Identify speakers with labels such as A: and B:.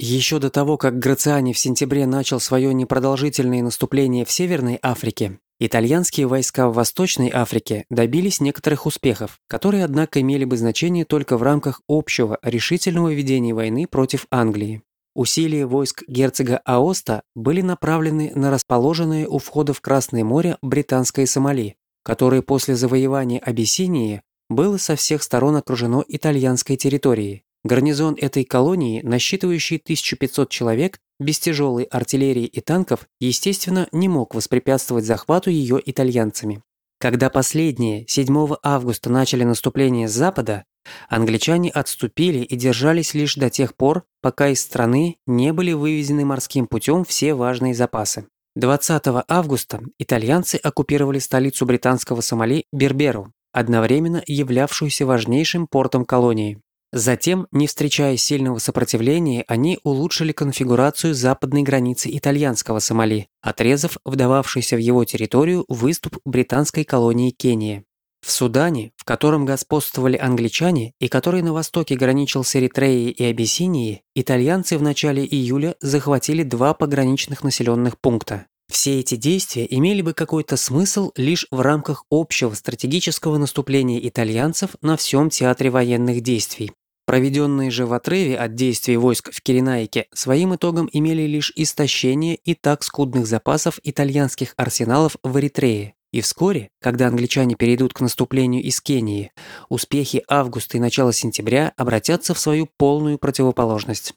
A: Еще до того, как Грациани в сентябре начал свое непродолжительное наступление в Северной Африке, итальянские войска в Восточной Африке добились некоторых успехов, которые, однако, имели бы значение только в рамках общего решительного ведения войны против Англии. Усилия войск герцога Аоста были направлены на расположенное у входа в Красное море британское Сомали, которое после завоевания Абиссинии было со всех сторон окружено итальянской территорией. Гарнизон этой колонии, насчитывающий 1500 человек, без тяжелой артиллерии и танков, естественно, не мог воспрепятствовать захвату ее итальянцами. Когда последние 7 августа начали наступление с запада, англичане отступили и держались лишь до тех пор, пока из страны не были вывезены морским путем все важные запасы. 20 августа итальянцы оккупировали столицу британского Сомали Берберу, одновременно являвшуюся важнейшим портом колонии. Затем, не встречая сильного сопротивления, они улучшили конфигурацию западной границы итальянского Сомали, отрезав вдававшийся в его территорию выступ британской колонии Кения. В Судане, в котором господствовали англичане и который на востоке граничил с Эритреей и Абиссинией, итальянцы в начале июля захватили два пограничных населенных пункта. Все эти действия имели бы какой-то смысл лишь в рамках общего стратегического наступления итальянцев на всем театре военных действий. Проведенные же в отрыве от действий войск в Киренайке своим итогом имели лишь истощение и так скудных запасов итальянских арсеналов в Эритрее. И вскоре, когда англичане перейдут к наступлению из Кении, успехи августа и начала сентября обратятся в свою полную противоположность.